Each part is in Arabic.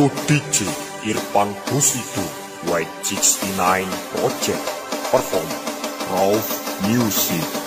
Satu DJ Irfan Kusitu White 69 Project Perform Rauf Music.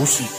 Jacuzzi.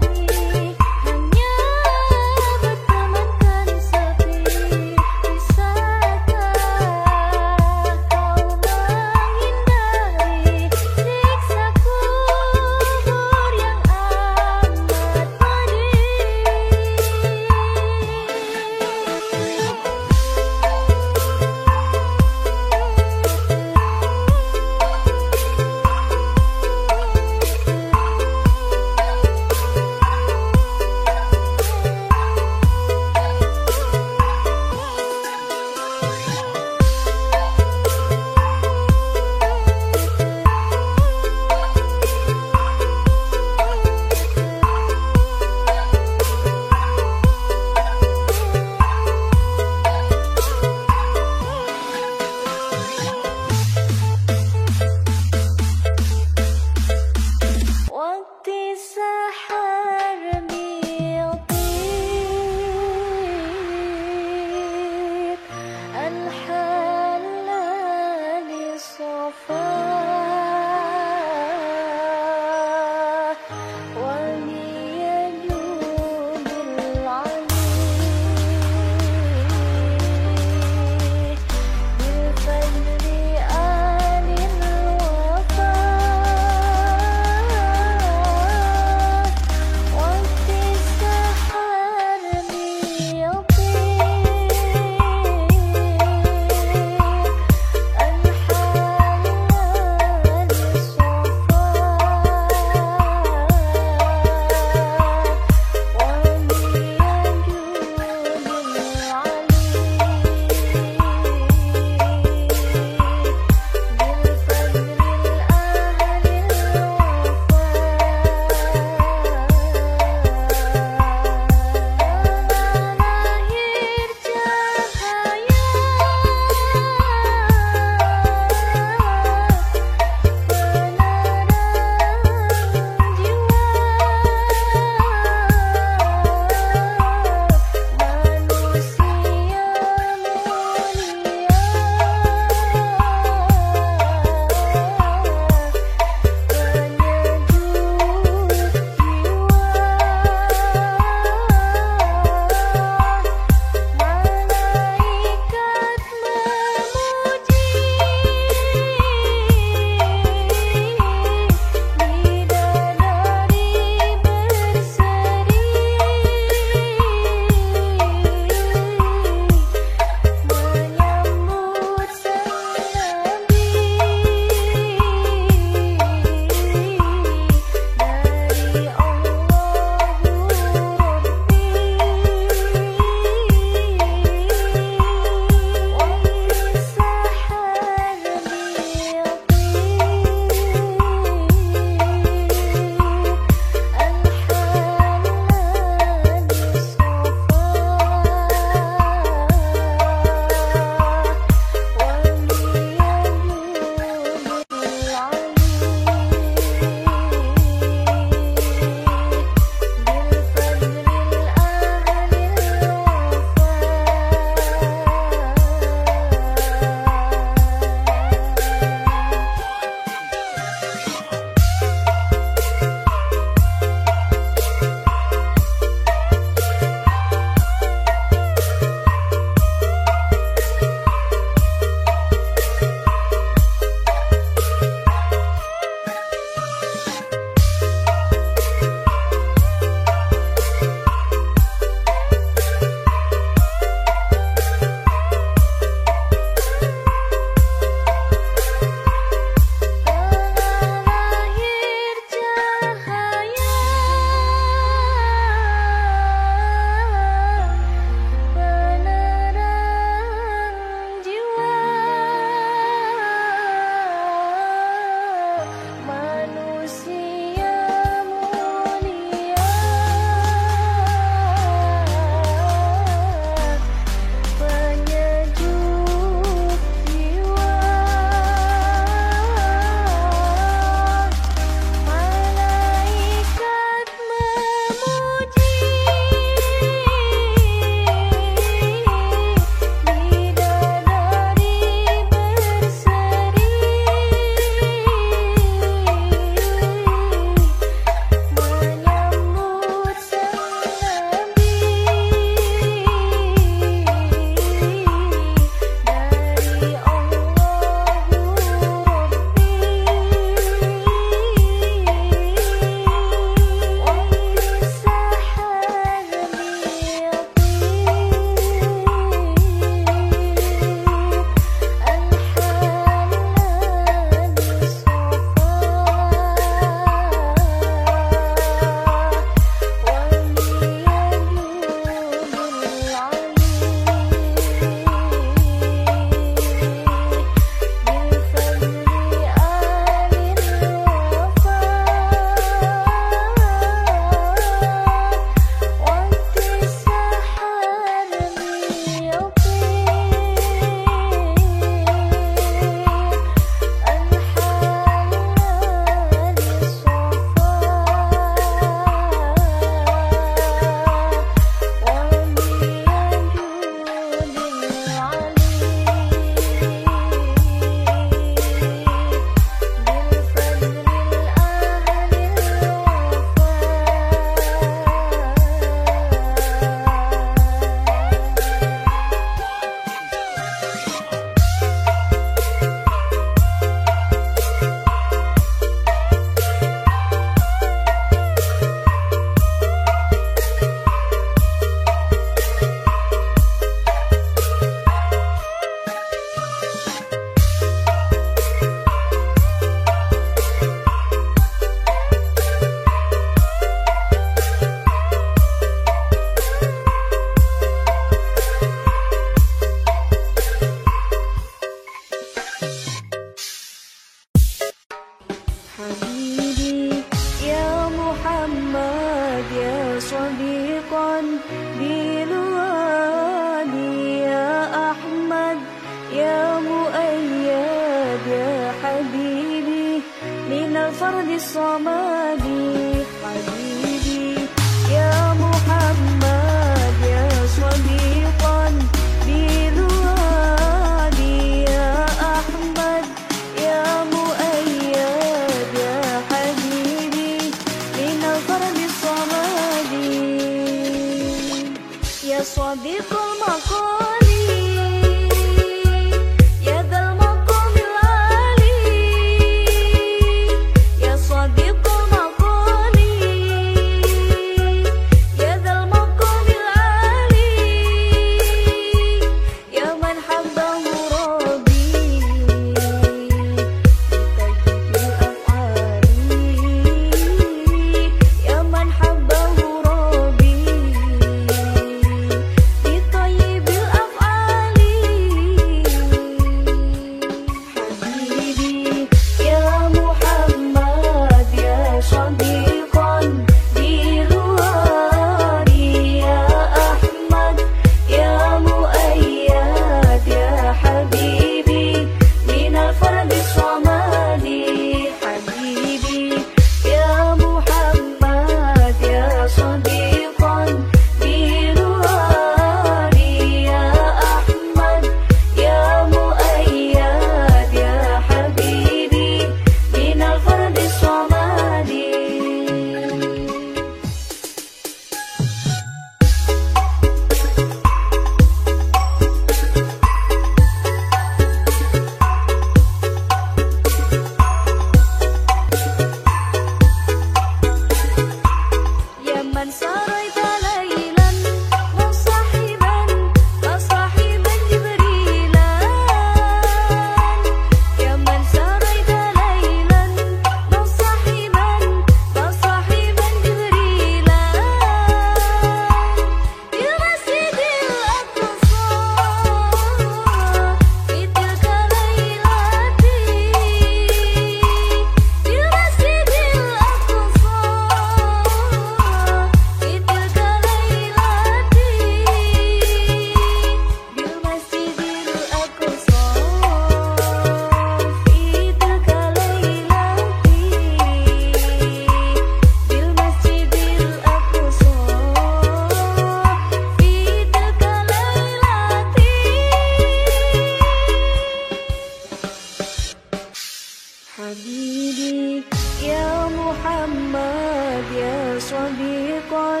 حبيبي يا محمد يا صديقا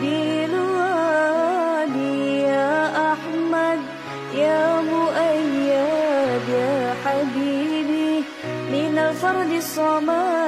بالوالي يا أحمد يا مؤيد يا حبيبي من الفرد الصمد.